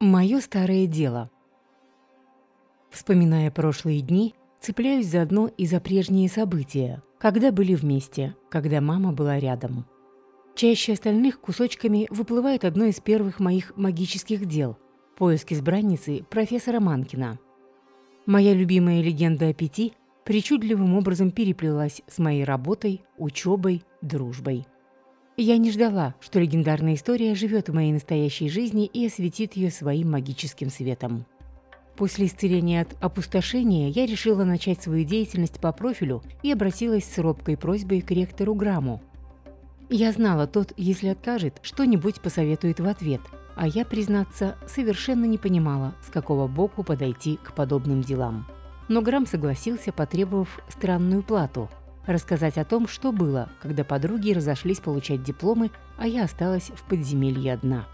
Мое старое дело. Вспоминая прошлые дни, цепляюсь заодно и за прежние события, когда были вместе, когда мама была рядом. Чаще остальных кусочками выплывает одно из первых моих магических дел – поиск избранницы профессора Манкина. Моя любимая легенда о пяти причудливым образом переплелась с моей работой, учебой, дружбой. Я не ждала, что легендарная история живет в моей настоящей жизни и осветит ее своим магическим светом. После исцеления от опустошения я решила начать свою деятельность по профилю и обратилась с робкой просьбой к ректору Граму. Я знала, тот, если откажет, что-нибудь посоветует в ответ, а я, признаться, совершенно не понимала, с какого боку подойти к подобным делам. Но Грам согласился, потребовав странную плату – рассказать о том, что было, когда подруги разошлись получать дипломы, а я осталась в подземелье одна.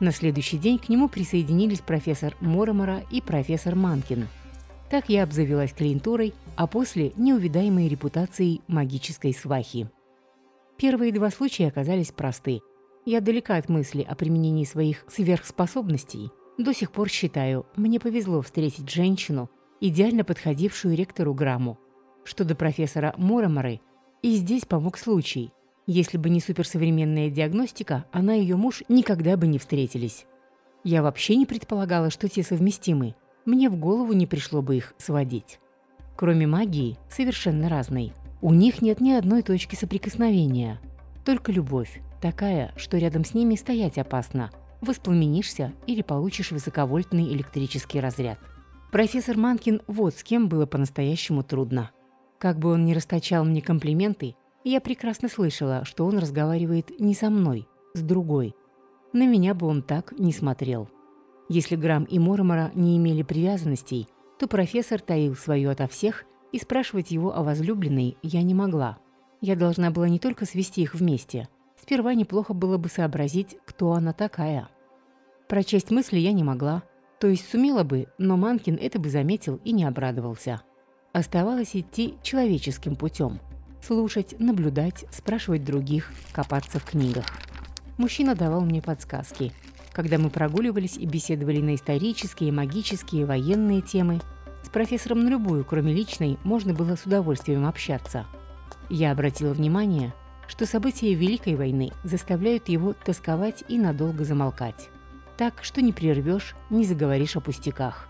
На следующий день к нему присоединились профессор Моромора и профессор Манкин. Так я обзавелась клиентурой, а после – неувидаемой репутацией магической свахи. Первые два случая оказались просты. Я далека от мысли о применении своих сверхспособностей. До сих пор считаю, мне повезло встретить женщину, идеально подходившую ректору Грамму, что до профессора Мороморы, и здесь помог случай. Если бы не суперсовременная диагностика, она и ее муж никогда бы не встретились. Я вообще не предполагала, что те совместимы. Мне в голову не пришло бы их сводить. Кроме магии, совершенно разной. У них нет ни одной точки соприкосновения. Только любовь, такая, что рядом с ними стоять опасно. Воспламенишься или получишь высоковольтный электрический разряд. Профессор Манкин вот с кем было по-настоящему трудно. Как бы он ни расточал мне комплименты, я прекрасно слышала, что он разговаривает не со мной, с другой. На меня бы он так не смотрел. Если Грамм и Моромора не имели привязанностей, то профессор таил свою ото всех, и спрашивать его о возлюбленной я не могла. Я должна была не только свести их вместе. Сперва неплохо было бы сообразить, кто она такая. Прочесть мысли я не могла, то есть сумела бы, но Манкин это бы заметил и не обрадовался. Оставалось идти человеческим путем. Слушать, наблюдать, спрашивать других, копаться в книгах. Мужчина давал мне подсказки. Когда мы прогуливались и беседовали на исторические, магические, военные темы, с профессором на любую, кроме личной, можно было с удовольствием общаться. Я обратила внимание, что события Великой войны заставляют его тосковать и надолго замолкать. Так, что не прервешь, не заговоришь о пустяках.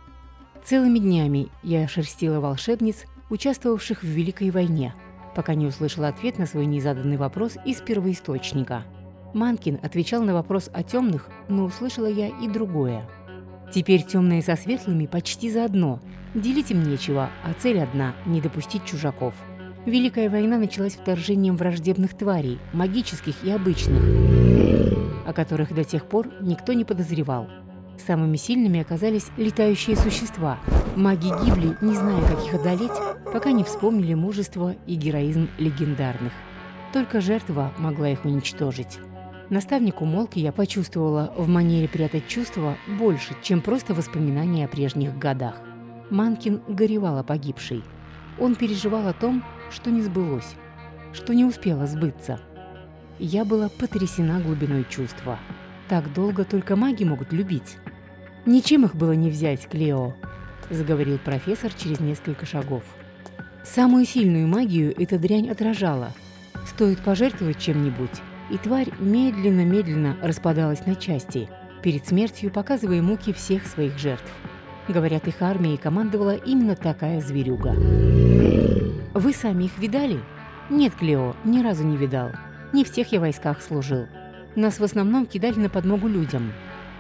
Целыми днями я шерстила волшебниц, участвовавших в Великой войне, пока не услышала ответ на свой незаданный вопрос из первоисточника. Манкин отвечал на вопрос о темных, но услышала я и другое. Теперь темные со светлыми почти заодно. Делить им нечего, а цель одна – не допустить чужаков. Великая война началась вторжением враждебных тварей, магических и обычных, о которых до тех пор никто не подозревал – Самыми сильными оказались летающие существа. Маги гибли, не зная, как их одолеть, пока не вспомнили мужество и героизм легендарных. Только жертва могла их уничтожить. Наставник умолк, я почувствовала в манере прятать чувства больше, чем просто воспоминания о прежних годах. Манкин горевал о погибшей. Он переживал о том, что не сбылось, что не успело сбыться. Я была потрясена глубиной чувства. Так долго только маги могут любить. «Ничем их было не взять, Клео», – заговорил профессор через несколько шагов. «Самую сильную магию эта дрянь отражала. Стоит пожертвовать чем-нибудь, и тварь медленно-медленно распадалась на части, перед смертью показывая муки всех своих жертв. Говорят, их армией командовала именно такая зверюга. Вы сами их видали? Нет, Клео, ни разу не видал. Не в тех я войсках служил. Нас в основном кидали на подмогу людям.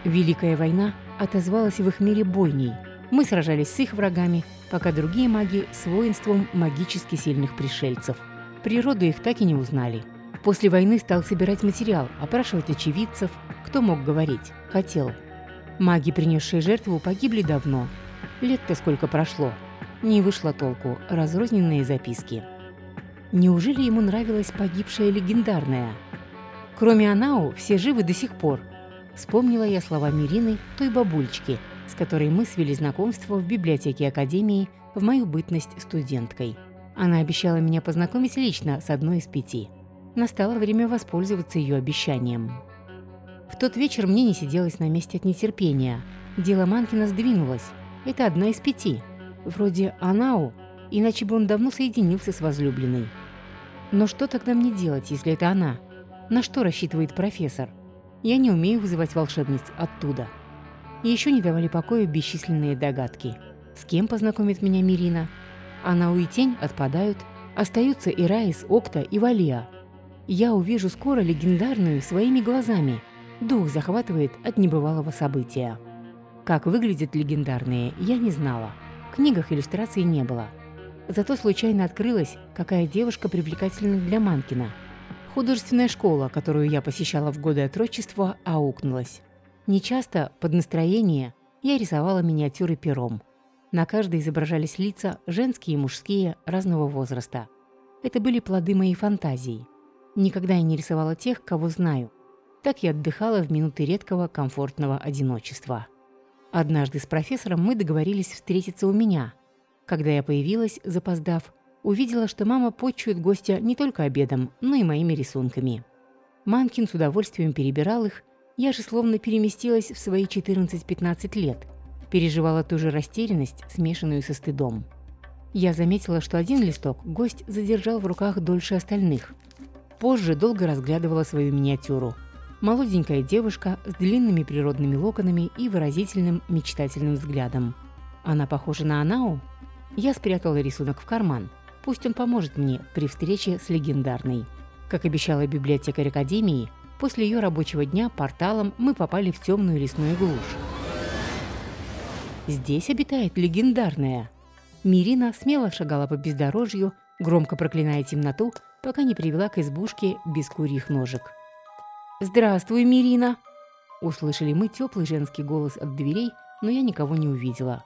Великая война отозвалась в их мире бойней. Мы сражались с их врагами, пока другие маги с воинством магически сильных пришельцев. Природу их так и не узнали. После войны стал собирать материал, опрашивать очевидцев, кто мог говорить, хотел. Маги, принесшие жертву, погибли давно. Лет-то сколько прошло. Не вышло толку, разрозненные записки. Неужели ему нравилась погибшая легендарная? Кроме Анау, все живы до сих пор – Вспомнила я слова Мирины, той бабульчики, с которой мы свели знакомство в библиотеке Академии в мою бытность студенткой. Она обещала меня познакомить лично с одной из пяти. Настало время воспользоваться ее обещанием. В тот вечер мне не сиделось на месте от нетерпения. Дело Манкина сдвинулось. Это одна из пяти. Вроде Анау, иначе бы он давно соединился с возлюбленной. Но что тогда мне делать, если это она? На что рассчитывает профессор? Я не умею вызывать волшебниц оттуда. И еще не давали покоя бесчисленные догадки. С кем познакомит меня Мирина? Анау и Тень отпадают. Остаются и Раис, Окта и Валия. Я увижу скоро легендарную своими глазами. Дух захватывает от небывалого события. Как выглядят легендарные, я не знала. В книгах иллюстраций не было. Зато случайно открылась, какая девушка привлекательна для Манкина. Художественная школа, которую я посещала в годы отрочества, аукнулась. Нечасто, под настроение, я рисовала миниатюры пером. На каждой изображались лица, женские и мужские, разного возраста. Это были плоды моей фантазии. Никогда я не рисовала тех, кого знаю. Так я отдыхала в минуты редкого комфортного одиночества. Однажды с профессором мы договорились встретиться у меня – когда я появилась, запоздав, увидела, что мама почует гостя не только обедом, но и моими рисунками. Манкин с удовольствием перебирал их, я же словно переместилась в свои 14-15 лет, переживала ту же растерянность, смешанную со стыдом. Я заметила, что один листок гость задержал в руках дольше остальных. Позже долго разглядывала свою миниатюру. Молоденькая девушка с длинными природными локонами и выразительным мечтательным взглядом. Она похожа на Анау? Я спрятала рисунок в карман. Пусть он поможет мне при встрече с легендарной. Как обещала библиотекарь Академии, после ее рабочего дня порталом мы попали в темную лесную глушь. Здесь обитает легендарная. Мирина смело шагала по бездорожью, громко проклиная темноту, пока не привела к избушке без курьих ножек. «Здравствуй, Мирина!» Услышали мы теплый женский голос от дверей, но я никого не увидела.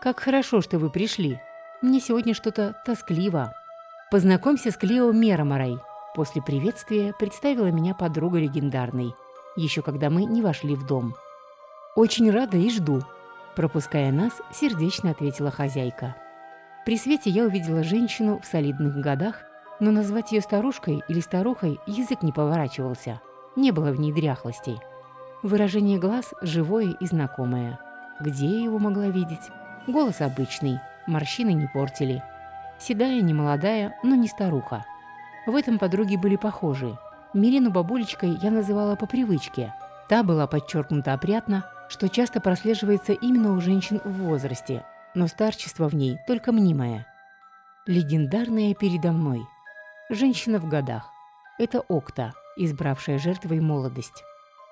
«Как хорошо, что вы пришли. Мне сегодня что-то тоскливо. Познакомься с Клео Мероморой». После приветствия представила меня подруга легендарной, еще когда мы не вошли в дом. «Очень рада и жду», – пропуская нас, сердечно ответила хозяйка. При свете я увидела женщину в солидных годах, но назвать ее старушкой или старухой язык не поворачивался. Не было в ней дряхлостей. Выражение глаз живое и знакомое. Где я его могла видеть? Голос обычный, морщины не портили. Седая, не молодая, но не старуха. В этом подруги были похожи. Мирину бабулечкой я называла по привычке. Та была подчеркнута опрятно, что часто прослеживается именно у женщин в возрасте, но старчество в ней только мнимое. Легендарная передо мной. Женщина в годах. Это Окта, избравшая жертвой молодость.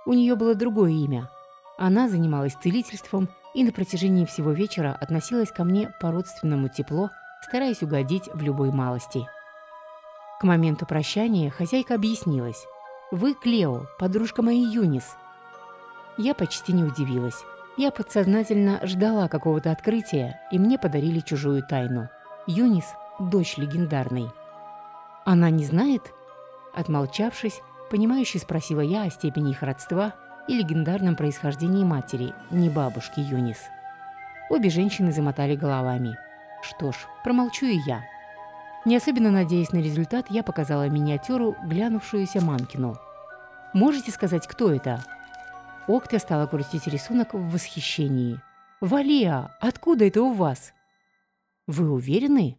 У нее было другое имя. Она занималась целительством и на протяжении всего вечера относилась ко мне по-родственному тепло, стараясь угодить в любой малости. К моменту прощания хозяйка объяснилась. «Вы Клео, подружка моей Юнис». Я почти не удивилась. Я подсознательно ждала какого-то открытия, и мне подарили чужую тайну. Юнис – дочь легендарной. «Она не знает?» Отмолчавшись, понимающе спросила я о степени их родства – и легендарном происхождении матери, не бабушки Юнис. Обе женщины замотали головами. Что ж, промолчу и я. Не особенно надеясь на результат, я показала миниатюру, глянувшуюся Манкину. «Можете сказать, кто это?» Окта стала крутить рисунок в восхищении. «Валия, откуда это у вас?» «Вы уверены?»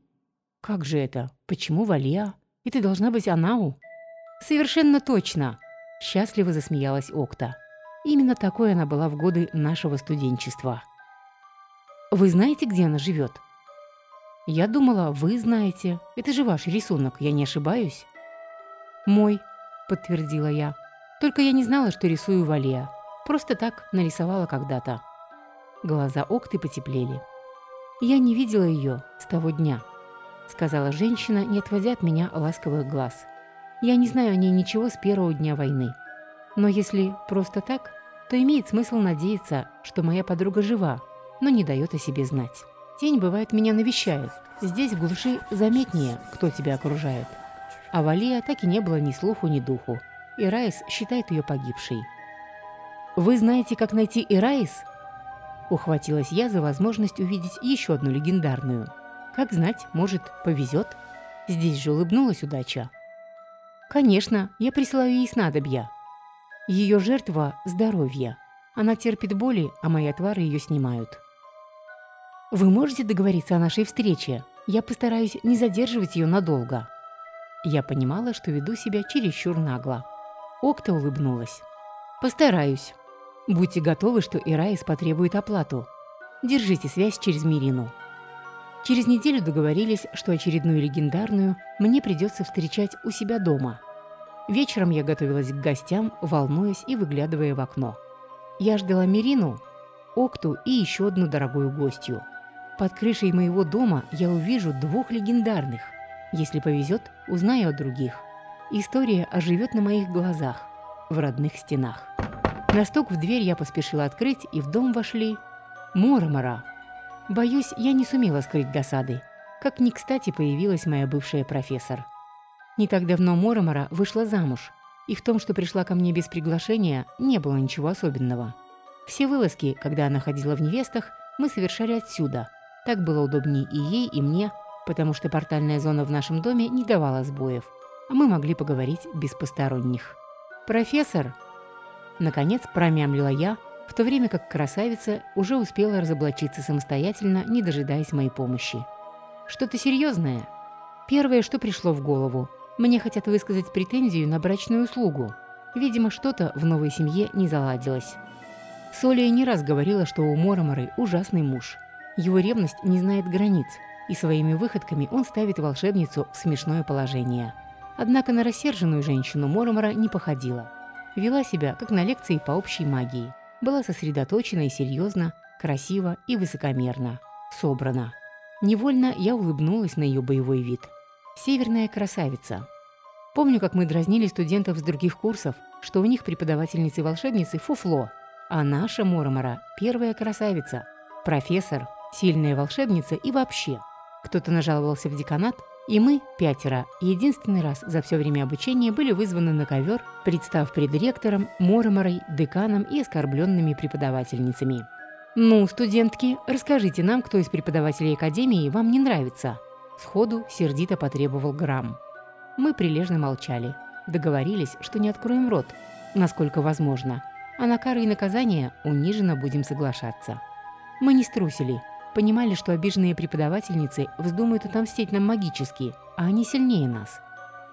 «Как же это? Почему Валия? Это должна быть Анау?» «Совершенно точно!» Счастливо засмеялась Окта. Именно такой она была в годы нашего студенчества. «Вы знаете, где она живет?» «Я думала, вы знаете. Это же ваш рисунок, я не ошибаюсь?» «Мой», — подтвердила я. «Только я не знала, что рисую Валия. Просто так нарисовала когда-то». Глаза Окты потеплели. «Я не видела ее с того дня», — сказала женщина, не отводя от меня ласковых глаз. «Я не знаю о ней ничего с первого дня войны. Но если просто так, то имеет смысл надеяться, что моя подруга жива, но не дает о себе знать. Тень, бывает, меня навещает. Здесь, в глуши, заметнее, кто тебя окружает. А Валия так и не было ни слуху, ни духу. И Райс считает ее погибшей. «Вы знаете, как найти Ираис?» Ухватилась я за возможность увидеть еще одну легендарную. Как знать, может, повезет. Здесь же улыбнулась удача. «Конечно, я присылаю ей снадобья», Ее жертва – здоровье. Она терпит боли, а мои отвары ее снимают. Вы можете договориться о нашей встрече? Я постараюсь не задерживать ее надолго. Я понимала, что веду себя чересчур нагло. Окта улыбнулась. «Постараюсь. Будьте готовы, что Ираис потребует оплату. Держите связь через Мирину». Через неделю договорились, что очередную легендарную мне придется встречать у себя дома. Вечером я готовилась к гостям, волнуясь и выглядывая в окно. Я ждала Мирину, Окту и еще одну дорогую гостью. Под крышей моего дома я увижу двух легендарных. Если повезет, узнаю о других. История оживет на моих глазах, в родных стенах. На стук в дверь я поспешила открыть, и в дом вошли Мормора. Боюсь, я не сумела скрыть досады. Как ни кстати появилась моя бывшая профессор. Не так давно Моромора вышла замуж, и в том, что пришла ко мне без приглашения, не было ничего особенного. Все вылазки, когда она ходила в невестах, мы совершали отсюда. Так было удобнее и ей, и мне, потому что портальная зона в нашем доме не давала сбоев, а мы могли поговорить без посторонних. «Профессор!» Наконец промямлила я, в то время как красавица уже успела разоблачиться самостоятельно, не дожидаясь моей помощи. Что-то серьезное. Первое, что пришло в голову. Мне хотят высказать претензию на брачную услугу. Видимо, что-то в новой семье не заладилось. Солия не раз говорила, что у Мороморы ужасный муж. Его ревность не знает границ, и своими выходками он ставит волшебницу в смешное положение. Однако на рассерженную женщину Моромора не походила. Вела себя, как на лекции по общей магии была сосредоточена и серьезна, красиво и высокомерно, собрана. Невольно я улыбнулась на ее боевой вид. Северная красавица. Помню, как мы дразнили студентов с других курсов, что у них преподавательницы-волшебницы фуфло, а наша Моромора – первая красавица, профессор, сильная волшебница и вообще. Кто-то нажаловался в деканат, и мы, пятеро, единственный раз за все время обучения были вызваны на ковер, представ перед ректором, Мороморой, деканом и оскорбленными преподавательницами. «Ну, студентки, расскажите нам, кто из преподавателей Академии вам не нравится?» Сходу сердито потребовал Грамм. Мы прилежно молчали. Договорились, что не откроем рот, насколько возможно. А на кары и наказания униженно будем соглашаться. Мы не струсили, Понимали, что обиженные преподавательницы вздумают отомстить нам магически, а они сильнее нас.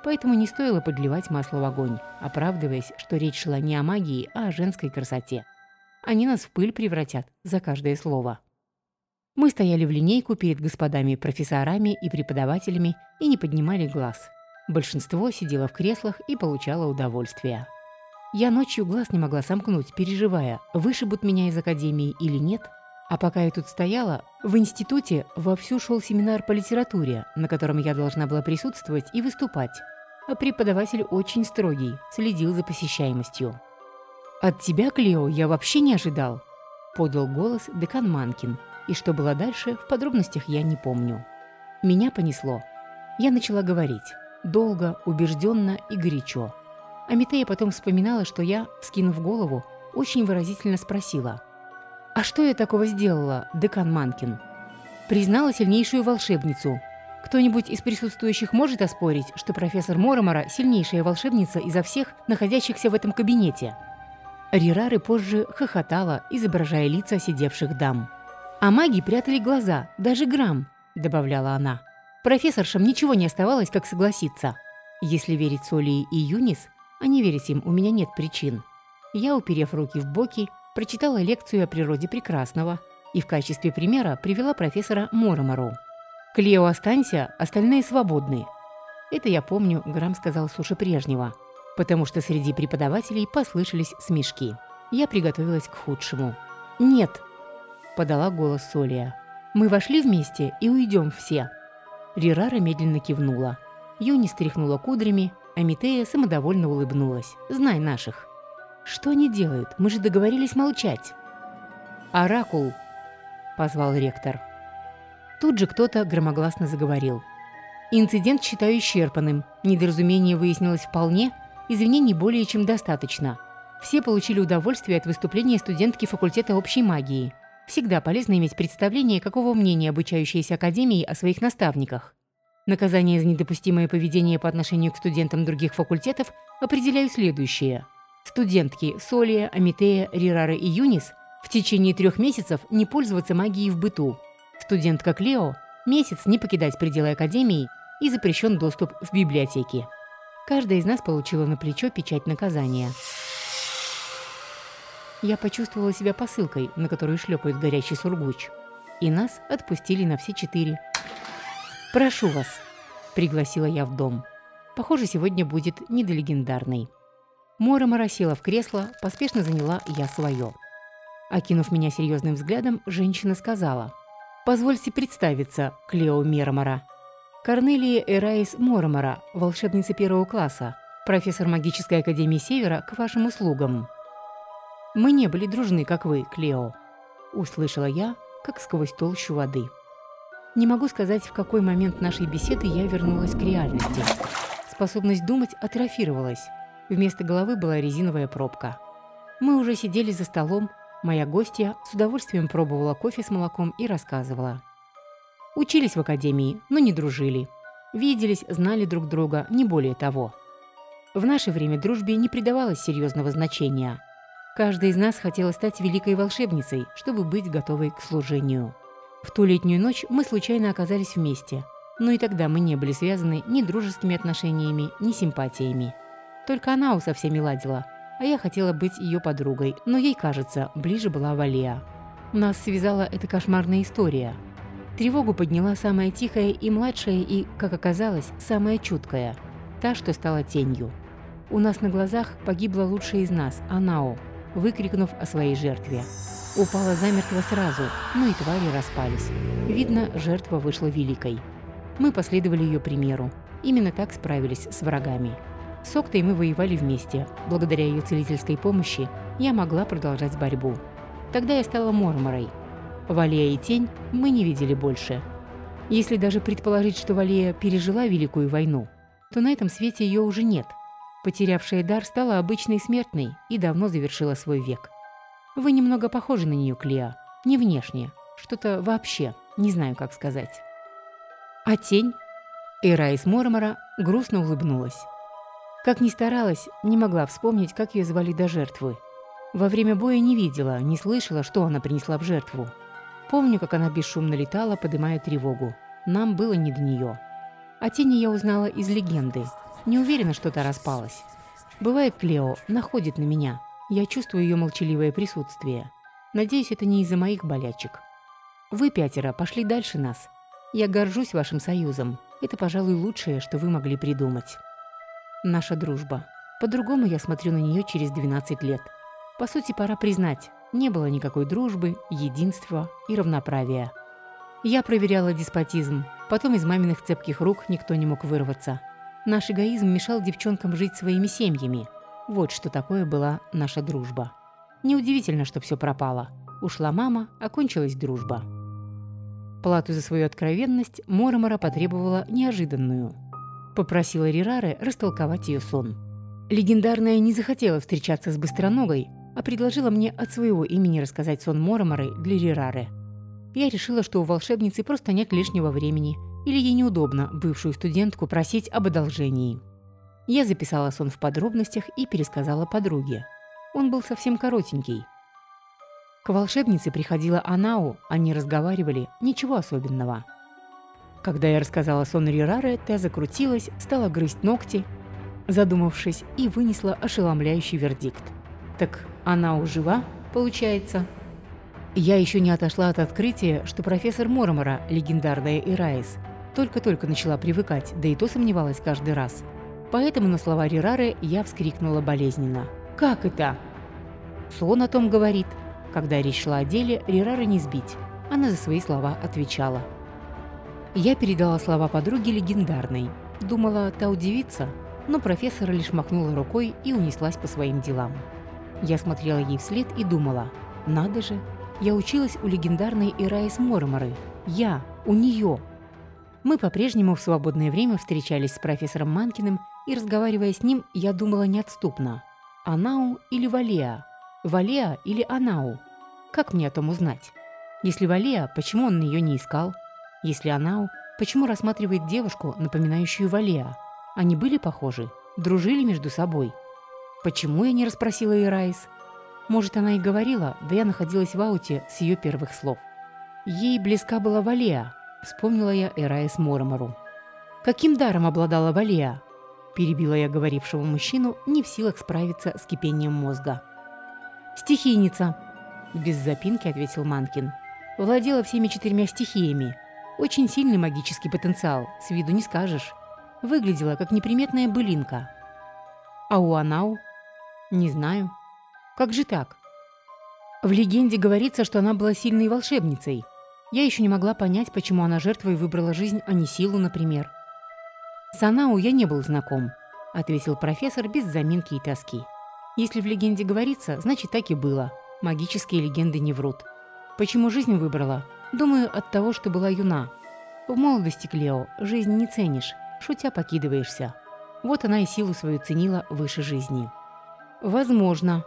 Поэтому не стоило подливать масло в огонь, оправдываясь, что речь шла не о магии, а о женской красоте. Они нас в пыль превратят за каждое слово. Мы стояли в линейку перед господами-профессорами и преподавателями и не поднимали глаз. Большинство сидело в креслах и получало удовольствие. Я ночью глаз не могла сомкнуть, переживая, вышибут меня из академии или нет – а пока я тут стояла, в институте вовсю шел семинар по литературе, на котором я должна была присутствовать и выступать. А преподаватель очень строгий, следил за посещаемостью. «От тебя, Клео, я вообще не ожидал», – подал голос декан Манкин. И что было дальше, в подробностях я не помню. Меня понесло. Я начала говорить. Долго, убежденно и горячо. Амитея потом вспоминала, что я, скинув голову, очень выразительно спросила – «А что я такого сделала, декан Манкин?» «Признала сильнейшую волшебницу. Кто-нибудь из присутствующих может оспорить, что профессор Моромора – сильнейшая волшебница изо всех, находящихся в этом кабинете?» Рирары позже хохотала, изображая лица сидевших дам. «А маги прятали глаза, даже грамм», – добавляла она. Профессоршам ничего не оставалось, как согласиться. Если верить Солии и Юнис, а не верить им у меня нет причин. Я, уперев руки в боки, прочитала лекцию о природе прекрасного и в качестве примера привела профессора Моромору. «Клео, останься, остальные свободны». Это я помню, Грамм сказал суше прежнего, потому что среди преподавателей послышались смешки. Я приготовилась к худшему. «Нет», – подала голос Солия. «Мы вошли вместе и уйдем все». Рирара медленно кивнула. Юни стряхнула кудрями, а Митея самодовольно улыбнулась. «Знай наших». «Что они делают? Мы же договорились молчать». «Оракул!» – позвал ректор. Тут же кто-то громогласно заговорил. «Инцидент считаю исчерпанным. Недоразумение выяснилось вполне. Извинений более чем достаточно. Все получили удовольствие от выступления студентки факультета общей магии. Всегда полезно иметь представление, какого мнения обучающиеся академии о своих наставниках. Наказание за недопустимое поведение по отношению к студентам других факультетов определяю следующее – Студентки Солия, Амитея, Рирара и Юнис в течение трех месяцев не пользоваться магией в быту. Студентка Клео – месяц не покидать пределы Академии и запрещен доступ в библиотеки. Каждая из нас получила на плечо печать наказания. Я почувствовала себя посылкой, на которую шлепает горячий сургуч. И нас отпустили на все четыре. «Прошу вас», – пригласила я в дом. Похоже, сегодня будет не до. Мора села в кресло, поспешно заняла я свое. Окинув меня серьезным взглядом, женщина сказала. «Позвольте представиться, Клео Мермора. Корнелия Эраис Моромора, волшебница первого класса, профессор магической академии Севера, к вашим услугам». «Мы не были дружны, как вы, Клео», – услышала я, как сквозь толщу воды. Не могу сказать, в какой момент нашей беседы я вернулась к реальности. Способность думать атрофировалась. Вместо головы была резиновая пробка. Мы уже сидели за столом, моя гостья с удовольствием пробовала кофе с молоком и рассказывала. Учились в академии, но не дружили. Виделись, знали друг друга, не более того. В наше время дружбе не придавалось серьезного значения. Каждая из нас хотела стать великой волшебницей, чтобы быть готовой к служению. В ту летнюю ночь мы случайно оказались вместе. Но и тогда мы не были связаны ни дружескими отношениями, ни симпатиями. Только она со всеми ладила, а я хотела быть ее подругой, но ей, кажется, ближе была Валия. Нас связала эта кошмарная история. Тревогу подняла самая тихая и младшая и, как оказалось, самая чуткая. Та, что стала тенью. У нас на глазах погибла лучшая из нас, Анао, выкрикнув о своей жертве. Упала замертво сразу, но и твари распались. Видно, жертва вышла великой. Мы последовали ее примеру. Именно так справились с врагами. С Октой мы воевали вместе. Благодаря ее целительской помощи я могла продолжать борьбу. Тогда я стала Морморой. Валея и Тень мы не видели больше. Если даже предположить, что Валея пережила Великую войну, то на этом свете ее уже нет. Потерявшая дар стала обычной смертной и давно завершила свой век. Вы немного похожи на нее, Клеа. Не внешне. Что-то вообще. Не знаю, как сказать. А тень? Ира из Мормора грустно улыбнулась. Как ни старалась, не могла вспомнить, как ее звали до жертвы. Во время боя не видела, не слышала, что она принесла в жертву. Помню, как она бесшумно летала, подымая тревогу. Нам было не до нее. О тени я узнала из легенды. Не уверена, что та распалась. Бывает, Клео находит на меня. Я чувствую ее молчаливое присутствие. Надеюсь, это не из-за моих болячек. Вы пятеро пошли дальше нас. Я горжусь вашим союзом. Это, пожалуй, лучшее, что вы могли придумать наша дружба. По-другому я смотрю на нее через 12 лет. По сути, пора признать, не было никакой дружбы, единства и равноправия. Я проверяла деспотизм, потом из маминых цепких рук никто не мог вырваться. Наш эгоизм мешал девчонкам жить своими семьями. Вот что такое была наша дружба. Неудивительно, что все пропало. Ушла мама, окончилась дружба. Плату за свою откровенность Моромора потребовала неожиданную – Попросила Рираре растолковать ее сон. Легендарная не захотела встречаться с Быстроногой, а предложила мне от своего имени рассказать сон Мороморы для Рирары. Я решила, что у волшебницы просто нет лишнего времени, или ей неудобно бывшую студентку просить об одолжении. Я записала сон в подробностях и пересказала подруге. Он был совсем коротенький. К волшебнице приходила Анау, они разговаривали, ничего особенного. Когда я рассказала сон Рираре, та закрутилась, стала грызть ногти, задумавшись, и вынесла ошеломляющий вердикт. «Так она ужива, получается?» Я еще не отошла от открытия, что профессор Моромора, легендарная Ираис, только-только начала привыкать, да и то сомневалась каждый раз. Поэтому на слова Рирары я вскрикнула болезненно. «Как это?» Сон о том говорит. Когда речь шла о деле, Рирары не сбить. Она за свои слова отвечала – я передала слова подруге легендарной. Думала, та удивится, но профессор лишь махнула рукой и унеслась по своим делам. Я смотрела ей вслед и думала, надо же, я училась у легендарной Ираис Морморы. Я, у нее. Мы по-прежнему в свободное время встречались с профессором Манкиным, и, разговаривая с ним, я думала неотступно. Анау или Валеа? Валеа или Анау? Как мне о том узнать? Если Валеа, почему он ее не искал? Если Анау, почему рассматривает девушку, напоминающую Валеа? Они были похожи? Дружили между собой? Почему я не расспросила Ираис? Может, она и говорила, да я находилась в ауте с ее первых слов. Ей близка была Валия, вспомнила я Ираис Моромору. Каким даром обладала Валия? Перебила я говорившего мужчину, не в силах справиться с кипением мозга. «Стихийница!» Без запинки ответил Манкин. Владела всеми четырьмя стихиями. Очень сильный магический потенциал, с виду не скажешь. Выглядела как неприметная былинка. А у Анау? Не знаю. Как же так? В легенде говорится, что она была сильной волшебницей. Я еще не могла понять, почему она жертвой выбрала жизнь, а не силу, например. С Анау я не был знаком, ответил профессор без заминки и тоски. Если в легенде говорится, значит так и было. Магические легенды не врут. Почему жизнь выбрала? Думаю, от того, что была юна. В молодости, Клео, жизнь не ценишь, шутя покидываешься. Вот она и силу свою ценила выше жизни. Возможно.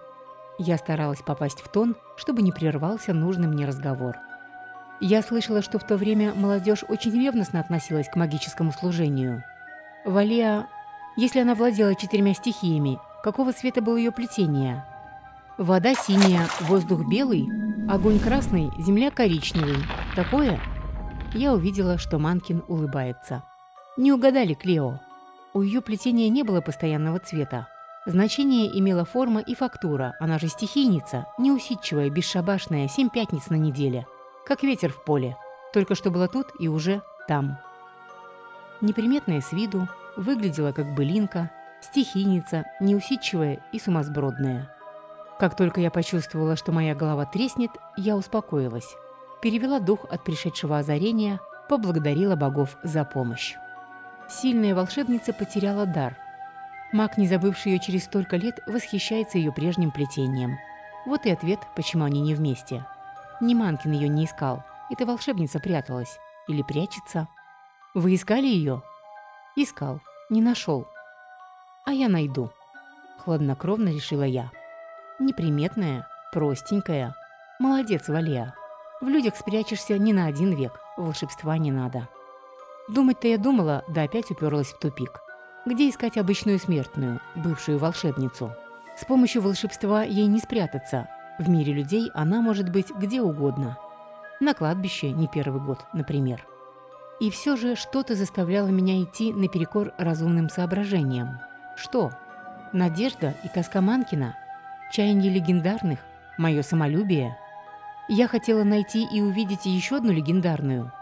Я старалась попасть в тон, чтобы не прервался нужный мне разговор. Я слышала, что в то время молодежь очень ревностно относилась к магическому служению. Валия, если она владела четырьмя стихиями, какого цвета было ее плетение? Вода синяя, воздух белый, огонь красный, земля коричневый. Такое? Я увидела, что Манкин улыбается. Не угадали Клео. У ее плетения не было постоянного цвета. Значение имела форма и фактура, она же стихийница, неусидчивая, бесшабашная, семь пятниц на неделе. Как ветер в поле. Только что была тут и уже там. Неприметная с виду, выглядела как былинка, стихийница, неусидчивая и сумасбродная. Как только я почувствовала, что моя голова треснет, я успокоилась. Перевела дух от пришедшего озарения, поблагодарила богов за помощь. Сильная волшебница потеряла дар. Маг, не забывший ее через столько лет, восхищается ее прежним плетением. Вот и ответ, почему они не вместе. Ни Манкин ее не искал. Эта волшебница пряталась. Или прячется. Вы искали ее? Искал. Не нашел. А я найду. Хладнокровно решила я. Неприметная, простенькая. Молодец, Валия. В людях спрячешься не на один век. Волшебства не надо. Думать-то я думала, да опять уперлась в тупик. Где искать обычную смертную, бывшую волшебницу? С помощью волшебства ей не спрятаться. В мире людей она может быть где угодно. На кладбище не первый год, например. И все же что-то заставляло меня идти наперекор разумным соображениям. Что? Надежда и тоска Манкина? Чаяние легендарных? Мое самолюбие? Я хотела найти и увидеть еще одну легендарную –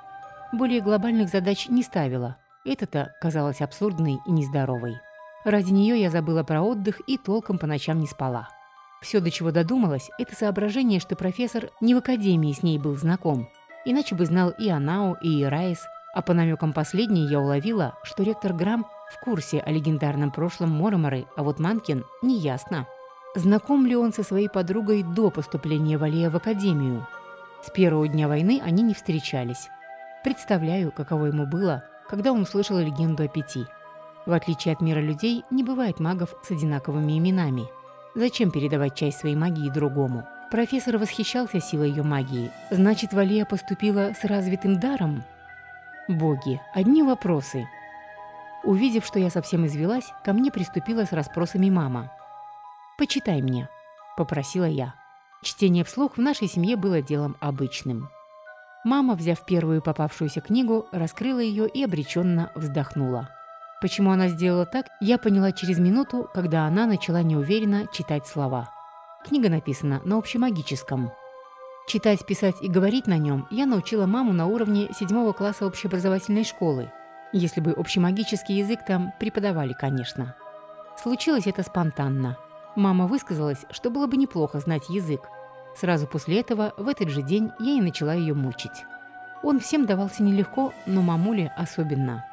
более глобальных задач не ставила. Это-то казалось абсурдной и нездоровой. Ради нее я забыла про отдых и толком по ночам не спала. Все, до чего додумалась, это соображение, что профессор не в академии с ней был знаком. Иначе бы знал и Анао, и Ирайс, а по намекам последней я уловила, что ректор Грамм в курсе о легендарном прошлом Мороморы, а вот Манкин – неясно. Знаком ли он со своей подругой до поступления Валея в академию? С первого дня войны они не встречались. Представляю, каково ему было, когда он услышал легенду о пяти. В отличие от мира людей, не бывает магов с одинаковыми именами. Зачем передавать часть своей магии другому? Профессор восхищался силой ее магии. Значит, Валия поступила с развитым даром? Боги, одни вопросы. Увидев, что я совсем извелась, ко мне приступила с расспросами мама. «Почитай мне», – попросила я. Чтение вслух в нашей семье было делом обычным. Мама, взяв первую попавшуюся книгу, раскрыла ее и обреченно вздохнула. Почему она сделала так, я поняла через минуту, когда она начала неуверенно читать слова. Книга написана на общемагическом. Читать, писать и говорить на нем я научила маму на уровне седьмого класса общеобразовательной школы. Если бы общемагический язык там преподавали, конечно. Случилось это спонтанно. Мама высказалась, что было бы неплохо знать язык, Сразу после этого, в этот же день, я и начала ее мучить. Он всем давался нелегко, но мамуле особенно.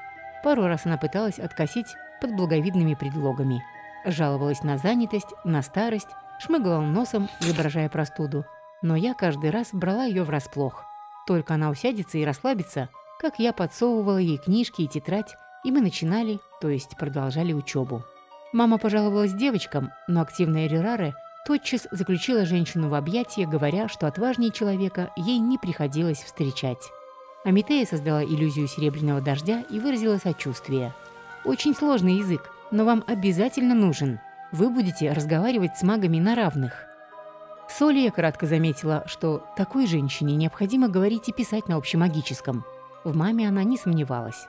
Пару раз она пыталась откосить под благовидными предлогами. Жаловалась на занятость, на старость, шмыгала носом, изображая простуду. Но я каждый раз брала ее врасплох. Только она усядется и расслабится, как я подсовывала ей книжки и тетрадь, и мы начинали, то есть продолжали учебу. Мама пожаловалась девочкам, но активная Рераре тотчас заключила женщину в объятия, говоря, что отважнее человека ей не приходилось встречать. Амитея создала иллюзию серебряного дождя и выразила сочувствие. «Очень сложный язык, но вам обязательно нужен. вы будете разговаривать с магами на равных. Солия кратко заметила, что такой женщине необходимо говорить и писать на общемагическом. В маме она не сомневалась.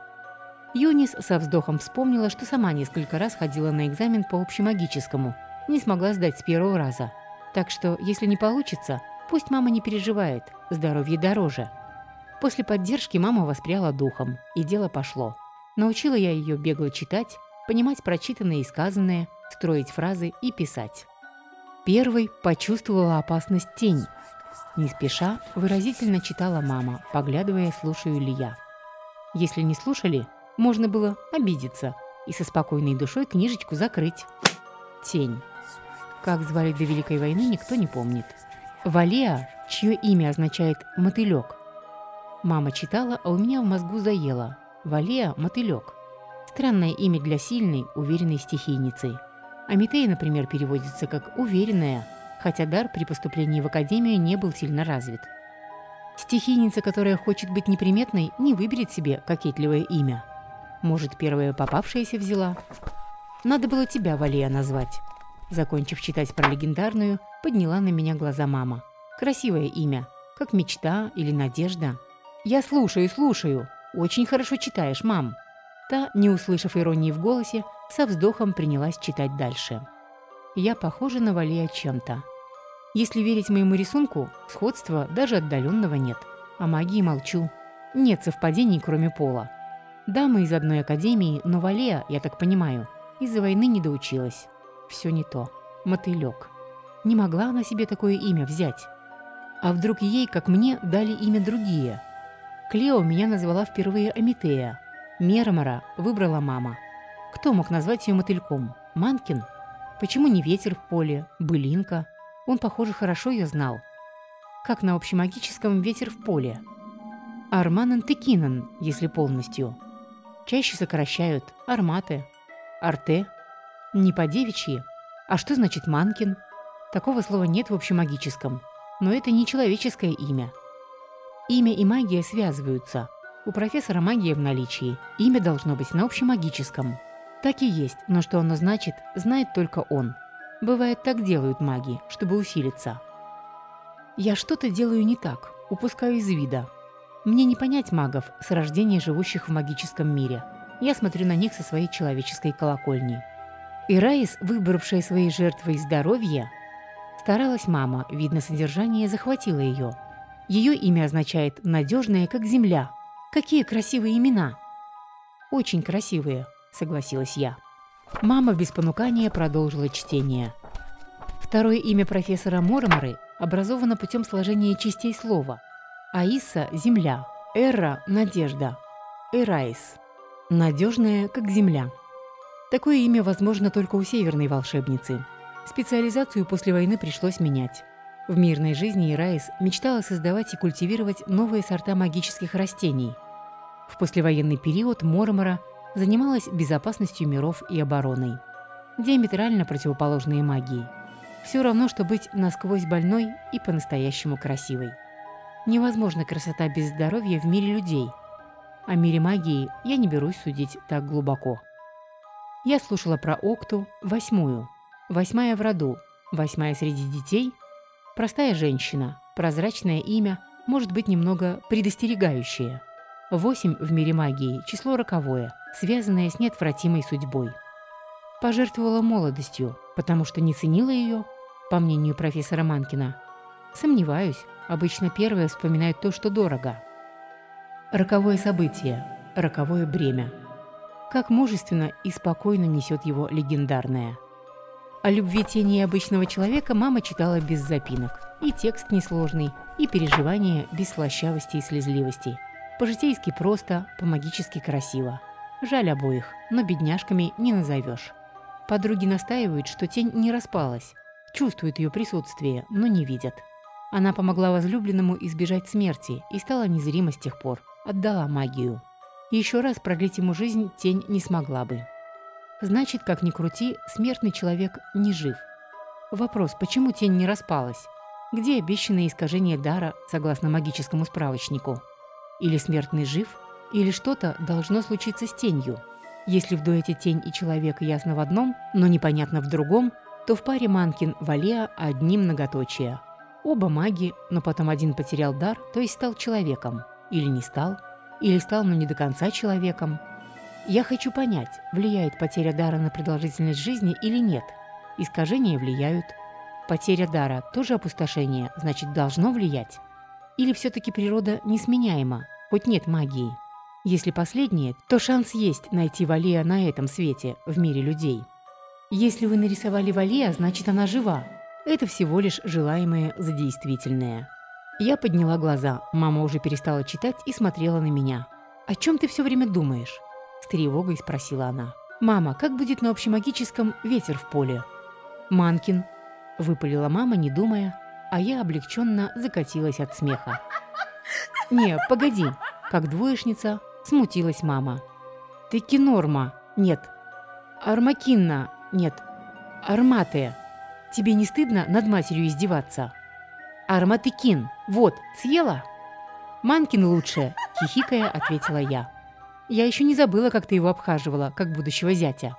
Юнис со вздохом вспомнила, что сама несколько раз ходила на экзамен по общемагическому, не смогла сдать с первого раза. Так что, если не получится, пусть мама не переживает, здоровье дороже. После поддержки мама воспряла духом, и дело пошло. Научила я ее бегло читать, понимать прочитанное и сказанное, строить фразы и писать. Первой почувствовала опасность тень. Не спеша, выразительно читала мама, поглядывая, слушаю ли я. Если не слушали, можно было обидеться и со спокойной душой книжечку закрыть. Тень. Как звали до Великой войны, никто не помнит. Валеа, чье имя означает «мотылек». Мама читала, а у меня в мозгу заело. Валеа – мотылек. Странное имя для сильной, уверенной стихийницы. Амитея, например, переводится как «уверенная», хотя дар при поступлении в академию не был сильно развит. Стихийница, которая хочет быть неприметной, не выберет себе кокетливое имя. Может, первая попавшаяся взяла? Надо было тебя, Валия, назвать. Закончив читать про легендарную, подняла на меня глаза мама. Красивое имя, как мечта или надежда. Я слушаю, слушаю. Очень хорошо читаешь, мам. Та, не услышав иронии в голосе, со вздохом принялась читать дальше. Я похожа на Валия чем-то. Если верить моему рисунку, сходства даже отдаленного нет. О магии молчу. Нет совпадений, кроме пола. Да, мы из одной академии, но Валея, я так понимаю, из-за войны не доучилась. Все не то. Мотылек. Не могла она себе такое имя взять. А вдруг ей, как мне, дали имя другие? Клео меня назвала впервые Амитея. Мермара выбрала мама. Кто мог назвать ее мотыльком? Манкин? Почему не ветер в поле, былинка? Он, похоже, хорошо ее знал. Как на общемагическом ветер в поле. Арман Антекинан, если полностью. Чаще сокращают арматы, арте. Не по-девичьи. А что значит манкин? Такого слова нет в общемагическом. Но это не человеческое имя. Имя и магия связываются. У профессора магия в наличии. Имя должно быть на общемагическом. Так и есть, но что оно значит, знает только он. Бывает, так делают маги, чтобы усилиться. Я что-то делаю не так, упускаю из вида. Мне не понять магов с рождения живущих в магическом мире. Я смотрю на них со своей человеческой колокольни. И Раис, выбравшая своей жертвой здоровье, старалась мама, видно, содержание захватило ее. Ее имя означает «надежная, как земля». Какие красивые имена! Очень красивые согласилась я. Мама без понукания продолжила чтение. Второе имя профессора Мороморы образовано путем сложения частей слова. Аиса – земля, Эра – надежда, Эраис – надежная, как земля. Такое имя возможно только у северной волшебницы. Специализацию после войны пришлось менять. В мирной жизни Ираис мечтала создавать и культивировать новые сорта магических растений. В послевоенный период Моромора – занималась безопасностью миров и обороной. Диаметрально противоположные магии. Все равно, что быть насквозь больной и по-настоящему красивой. Невозможна красота без здоровья в мире людей. О мире магии я не берусь судить так глубоко. Я слушала про Окту, восьмую. Восьмая в роду, восьмая среди детей. Простая женщина, прозрачное имя, может быть немного предостерегающее. Восемь в мире магии – число роковое – связанная с неотвратимой судьбой. Пожертвовала молодостью, потому что не ценила ее, по мнению профессора Манкина. Сомневаюсь, обычно первые вспоминают то, что дорого. Роковое событие, роковое бремя. Как мужественно и спокойно несет его легендарное. О любви тени обычного человека мама читала без запинок. И текст несложный, и переживания без слащавости и слезливости. По-житейски просто, по-магически красиво. Жаль обоих, но бедняжками не назовешь. Подруги настаивают, что тень не распалась. Чувствуют ее присутствие, но не видят. Она помогла возлюбленному избежать смерти и стала незрима с тех пор. Отдала магию. Еще раз продлить ему жизнь тень не смогла бы. Значит, как ни крути, смертный человек не жив. Вопрос, почему тень не распалась? Где обещанное искажение дара, согласно магическому справочнику? Или смертный жив – или что-то должно случиться с тенью. Если в дуэте тень и человек ясно в одном, но непонятно в другом, то в паре Манкин-Валеа одни многоточия. Оба маги, но потом один потерял дар, то есть стал человеком. Или не стал. Или стал, но не до конца человеком. Я хочу понять, влияет потеря дара на продолжительность жизни или нет. Искажения влияют. Потеря дара тоже опустошение, значит, должно влиять. Или все-таки природа несменяема, хоть нет магии. Если последнее, то шанс есть найти Валия на этом свете, в мире людей. Если вы нарисовали Валия, значит она жива. Это всего лишь желаемое за действительное. Я подняла глаза, мама уже перестала читать и смотрела на меня. «О чем ты все время думаешь?» С тревогой спросила она. «Мама, как будет на общемагическом ветер в поле?» «Манкин», – выпалила мама, не думая, а я облегченно закатилась от смеха. «Не, погоди», – как двоечница Смутилась мама. «Ты кинорма?» «Нет». «Армакинна?» «Нет». «Арматая?» «Тебе не стыдно над матерью издеваться?» «Арматыкин? Вот, съела?» «Манкин лучше», – хихикая ответила я. «Я еще не забыла, как ты его обхаживала, как будущего зятя».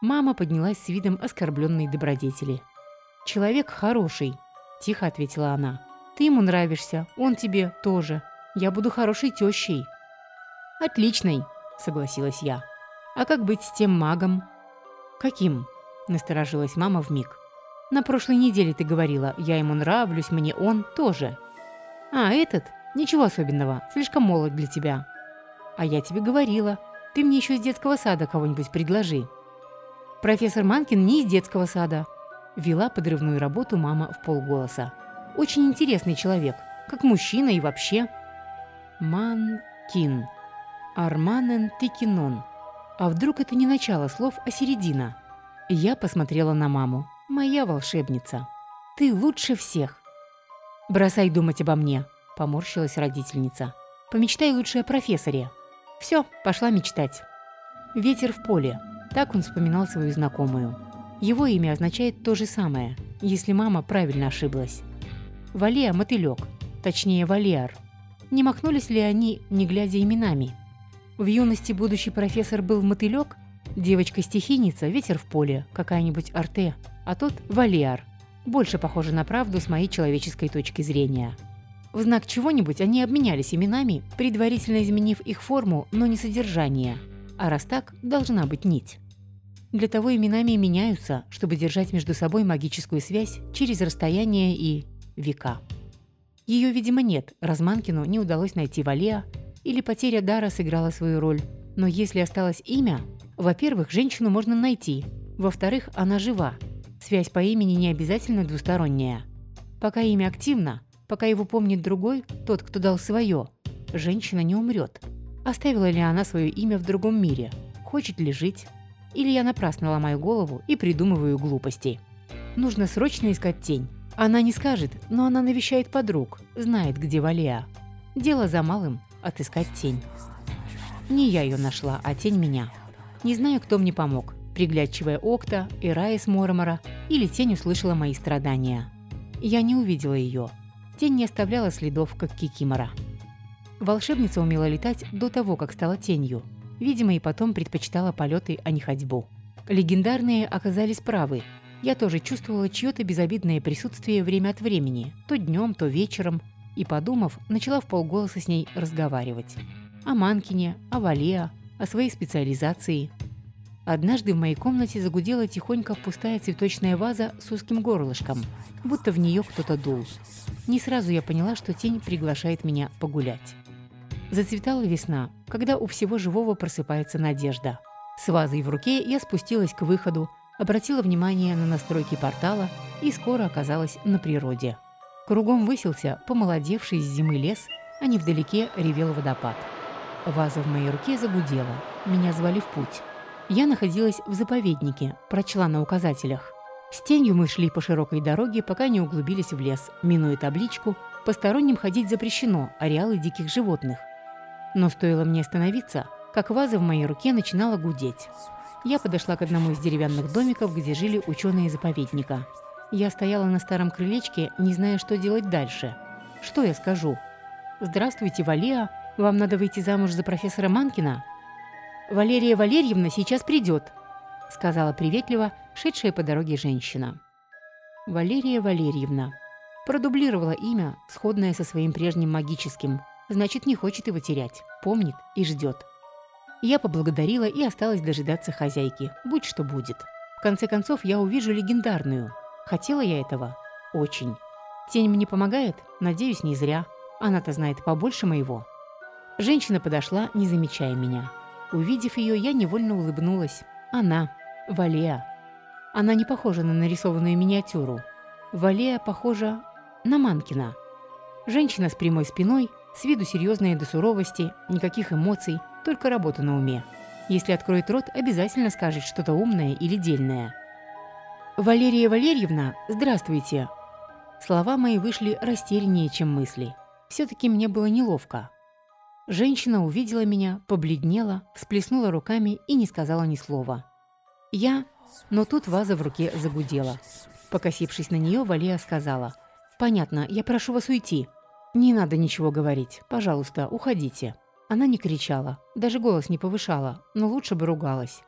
Мама поднялась с видом оскорбленной добродетели. «Человек хороший», – тихо ответила она. «Ты ему нравишься, он тебе тоже. Я буду хорошей тещей». «Отличный», — согласилась я. «А как быть с тем магом?» «Каким?» — насторожилась мама в миг. «На прошлой неделе ты говорила, я ему нравлюсь, мне он тоже». «А, этот? Ничего особенного, слишком молод для тебя». «А я тебе говорила, ты мне еще из детского сада кого-нибудь предложи». «Профессор Манкин не из детского сада», — вела подрывную работу мама в полголоса. «Очень интересный человек, как мужчина и вообще». «Манкин», Арманен Тикинон. А вдруг это не начало слов, а середина? Я посмотрела на маму. Моя волшебница. Ты лучше всех. Бросай думать обо мне, поморщилась родительница. Помечтай лучше о профессоре. Все, пошла мечтать. Ветер в поле. Так он вспоминал свою знакомую. Его имя означает то же самое, если мама правильно ошиблась. Валия – мотылек, точнее Валиар. Не махнулись ли они, не глядя именами? В юности будущий профессор был мотылек, девочка-стихийница – ветер в поле, какая-нибудь арте, а тот – валиар. Больше похоже на правду с моей человеческой точки зрения. В знак чего-нибудь они обменялись именами, предварительно изменив их форму, но не содержание. А раз так, должна быть нить. Для того именами меняются, чтобы держать между собой магическую связь через расстояние и века. Ее, видимо, нет, Разманкину не удалось найти Валеа, или потеря дара сыграла свою роль. Но если осталось имя, во-первых, женщину можно найти, во-вторых, она жива. Связь по имени не обязательно двусторонняя. Пока имя активно, пока его помнит другой, тот, кто дал свое, женщина не умрет. Оставила ли она свое имя в другом мире? Хочет ли жить? Или я напрасно ломаю голову и придумываю глупости? Нужно срочно искать тень. Она не скажет, но она навещает подруг, знает, где Валия. Дело за малым отыскать тень. Не я ее нашла, а тень меня. Не знаю, кто мне помог, приглядчивая Окта, Ирая с Моромора, или тень услышала мои страдания. Я не увидела ее. Тень не оставляла следов, как Кикимора. Волшебница умела летать до того, как стала тенью. Видимо, и потом предпочитала полеты, а не ходьбу. Легендарные оказались правы. Я тоже чувствовала чье-то безобидное присутствие время от времени, то днем, то вечером, и, подумав, начала в полголоса с ней разговаривать. О Манкине, о Валеа, о своей специализации. Однажды в моей комнате загудела тихонько пустая цветочная ваза с узким горлышком, будто в нее кто-то дул. Не сразу я поняла, что тень приглашает меня погулять. Зацветала весна, когда у всего живого просыпается надежда. С вазой в руке я спустилась к выходу, обратила внимание на настройки портала и скоро оказалась на природе. Кругом высился помолодевший с зимы лес, а невдалеке ревел водопад. Ваза в моей руке загудела. Меня звали в путь. Я находилась в заповеднике, прочла на указателях. С тенью мы шли по широкой дороге, пока не углубились в лес, минуя табличку «Посторонним ходить запрещено, ареалы диких животных». Но стоило мне остановиться, как ваза в моей руке начинала гудеть. Я подошла к одному из деревянных домиков, где жили ученые заповедника. Я стояла на старом крылечке, не зная, что делать дальше. Что я скажу? «Здравствуйте, Валия, вам надо выйти замуж за профессора Манкина?» Валерия Валерьевна сейчас придет», — сказала приветливо шедшая по дороге женщина. Валерия Валерьевна. Продублировала имя, сходное со своим прежним магическим, значит, не хочет его терять, помнит и ждет. Я поблагодарила и осталась дожидаться хозяйки, будь что будет. В конце концов, я увижу легендарную. Хотела я этого? Очень. Тень мне помогает? Надеюсь, не зря. Она-то знает побольше моего. Женщина подошла, не замечая меня. Увидев ее, я невольно улыбнулась. Она, Валея. Она не похожа на нарисованную миниатюру. Валея похожа на Манкина. Женщина с прямой спиной, с виду серьезная до суровости, никаких эмоций, только работа на уме. Если откроет рот, обязательно скажет что-то умное или дельное. «Валерия Валерьевна, здравствуйте!» Слова мои вышли растеряннее, чем мысли. Все-таки мне было неловко. Женщина увидела меня, побледнела, всплеснула руками и не сказала ни слова. Я... Но тут ваза в руке загудела. Покосившись на нее, Валия сказала. «Понятно, я прошу вас уйти. Не надо ничего говорить. Пожалуйста, уходите». Она не кричала, даже голос не повышала, но лучше бы ругалась.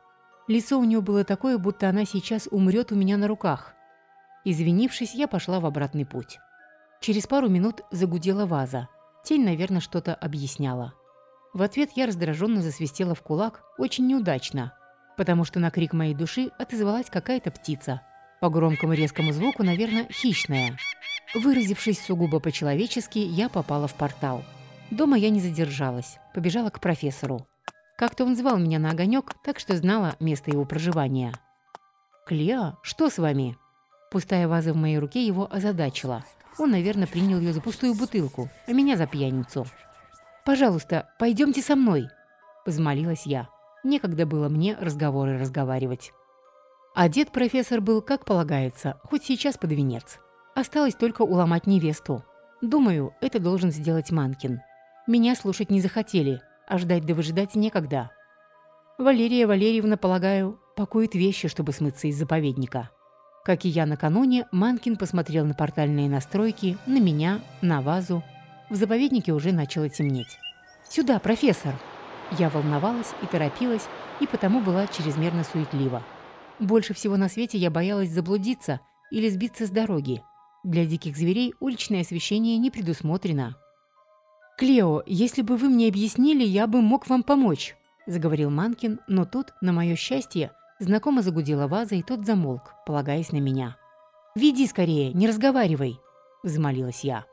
Лицо у нее было такое, будто она сейчас умрет у меня на руках. Извинившись, я пошла в обратный путь. Через пару минут загудела ваза. Тень, наверное, что-то объясняла. В ответ я раздраженно засвистела в кулак, очень неудачно, потому что на крик моей души отозвалась какая-то птица. По громкому резкому звуку, наверное, хищная. Выразившись сугубо по-человечески, я попала в портал. Дома я не задержалась, побежала к профессору. Как-то он звал меня на огонек, так что знала место его проживания. «Клеа, что с вами?» Пустая ваза в моей руке его озадачила. Он, наверное, принял ее за пустую бутылку, а меня за пьяницу. «Пожалуйста, пойдемте со мной», – взмолилась я. Некогда было мне разговоры разговаривать. Одет профессор был, как полагается, хоть сейчас под венец. Осталось только уломать невесту. Думаю, это должен сделать Манкин. Меня слушать не захотели, а ждать да выжидать некогда. Валерия Валерьевна, полагаю, пакует вещи, чтобы смыться из заповедника. Как и я накануне, Манкин посмотрел на портальные настройки, на меня, на вазу. В заповеднике уже начало темнеть. «Сюда, профессор!» Я волновалась и торопилась, и потому была чрезмерно суетлива. Больше всего на свете я боялась заблудиться или сбиться с дороги. Для диких зверей уличное освещение не предусмотрено. «Клео, если бы вы мне объяснили, я бы мог вам помочь», – заговорил Манкин, но тут, на мое счастье, знакомо загудела ваза, и тот замолк, полагаясь на меня. «Веди скорее, не разговаривай», – взмолилась я.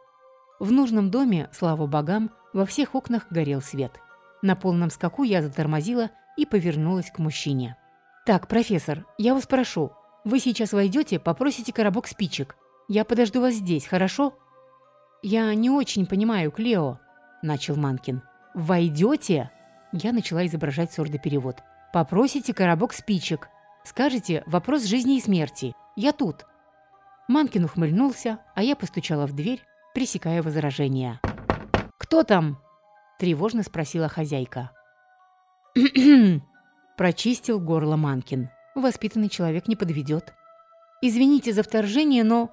В нужном доме, слава богам, во всех окнах горел свет – на полном скаку я затормозила и повернулась к мужчине. «Так, профессор, я вас прошу, вы сейчас войдете, попросите коробок спичек. Я подожду вас здесь, хорошо?» «Я не очень понимаю, Клео», – начал Манкин. «Войдете?» Я начала изображать сурдоперевод. «Попросите коробок спичек. Скажете «вопрос жизни и смерти». Я тут». Манкин ухмыльнулся, а я постучала в дверь, пресекая возражения. «Кто там?» тревожно спросила хозяйка. Прочистил горло Манкин. Воспитанный человек не подведет. Извините за вторжение, но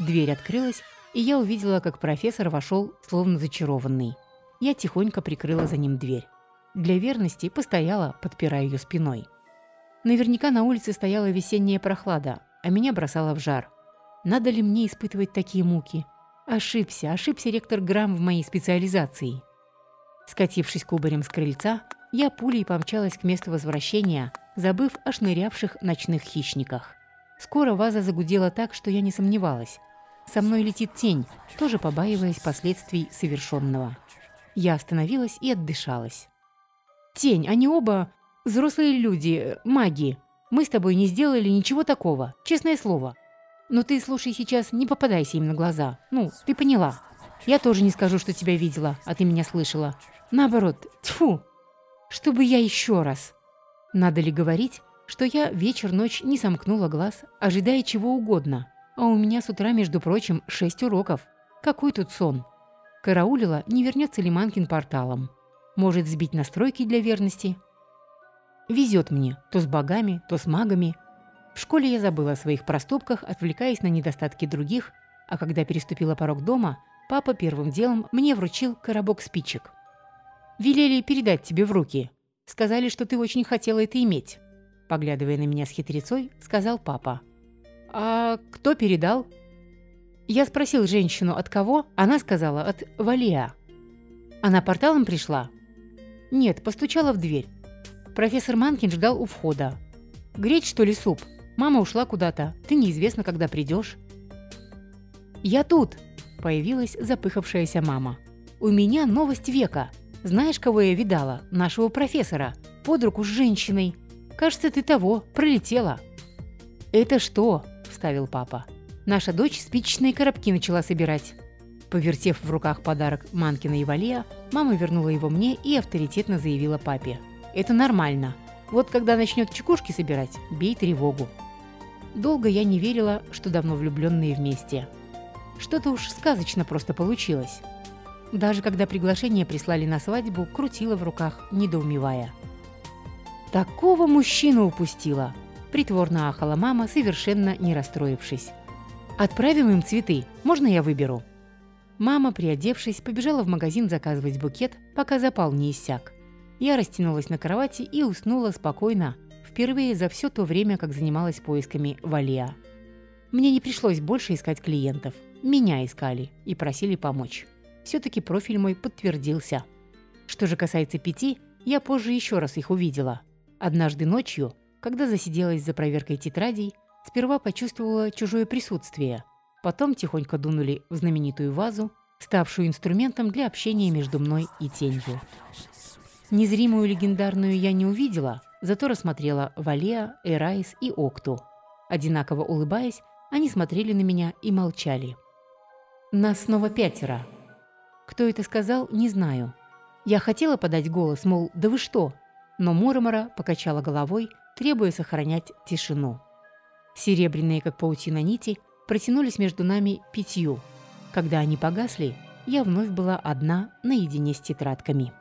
дверь открылась, и я увидела, как профессор вошел, словно зачарованный. Я тихонько прикрыла за ним дверь. Для верности постояла, подпирая ее спиной. Наверняка на улице стояла весенняя прохлада, а меня бросала в жар. Надо ли мне испытывать такие муки? Ошибся, ошибся ректор Грамм в моей специализации. Скатившись кубарем с крыльца, я пулей помчалась к месту возвращения, забыв о шнырявших ночных хищниках. Скоро ваза загудела так, что я не сомневалась. Со мной летит тень, тоже побаиваясь последствий совершенного. Я остановилась и отдышалась. «Тень, они оба взрослые люди, маги. Мы с тобой не сделали ничего такого, честное слово. Но ты, слушай, сейчас не попадайся им на глаза. Ну, ты поняла». Я тоже не скажу, что тебя видела, а ты меня слышала. Наоборот, тьфу! Чтобы я еще раз. Надо ли говорить, что я вечер-ночь не сомкнула глаз, ожидая чего угодно, а у меня с утра, между прочим, шесть уроков. Какой тут сон? Караулила, не вернется ли Манкин порталом. Может сбить настройки для верности? Везет мне, то с богами, то с магами. В школе я забыла о своих проступках, отвлекаясь на недостатки других, а когда переступила порог дома – Папа первым делом мне вручил коробок спичек. «Велели передать тебе в руки», — Сказали, что ты очень хотела это иметь. Поглядывая на меня с хитрецой, сказал папа. А кто передал? Я спросил женщину, от кого, она сказала, от Валия. Она порталом пришла? Нет, постучала в дверь. Профессор Манкин ждал у входа. Греть, что ли, суп? Мама ушла куда-то. Ты неизвестно, когда придешь. Я тут, появилась запыхавшаяся мама. У меня новость века. Знаешь, кого я видала? Нашего профессора. Под руку с женщиной. Кажется, ты того, пролетела. Это что? вставил папа. Наша дочь спичечные коробки начала собирать. Повертев в руках подарок Манкина и Валия, мама вернула его мне и авторитетно заявила папе. «Это нормально. Вот когда начнет чекушки собирать, бей тревогу». Долго я не верила, что давно влюбленные вместе. Что-то уж сказочно просто получилось. Даже когда приглашение прислали на свадьбу, крутила в руках, недоумевая. «Такого мужчину упустила!» – притворно ахала мама, совершенно не расстроившись. «Отправим им цветы. Можно я выберу?» Мама, приодевшись, побежала в магазин заказывать букет, пока запал не иссяк. Я растянулась на кровати и уснула спокойно, впервые за все то время, как занималась поисками Валия. Мне не пришлось больше искать клиентов. Меня искали и просили помочь. Все-таки профиль мой подтвердился. Что же касается пяти, я позже еще раз их увидела. Однажды ночью, когда засиделась за проверкой тетрадей, Сперва почувствовала чужое присутствие, потом тихонько дунули в знаменитую вазу, ставшую инструментом для общения между мной и тенью. Незримую легендарную я не увидела, зато рассмотрела Валеа, Эрайс и Окту. Одинаково улыбаясь, они смотрели на меня и молчали. Нас снова пятеро. Кто это сказал, не знаю. Я хотела подать голос, мол, да вы что? Но Моромора покачала головой, требуя сохранять тишину. Серебряные, как паутина нити, протянулись между нами пятью. Когда они погасли, я вновь была одна наедине с тетрадками.